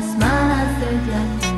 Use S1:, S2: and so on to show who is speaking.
S1: las manos del like,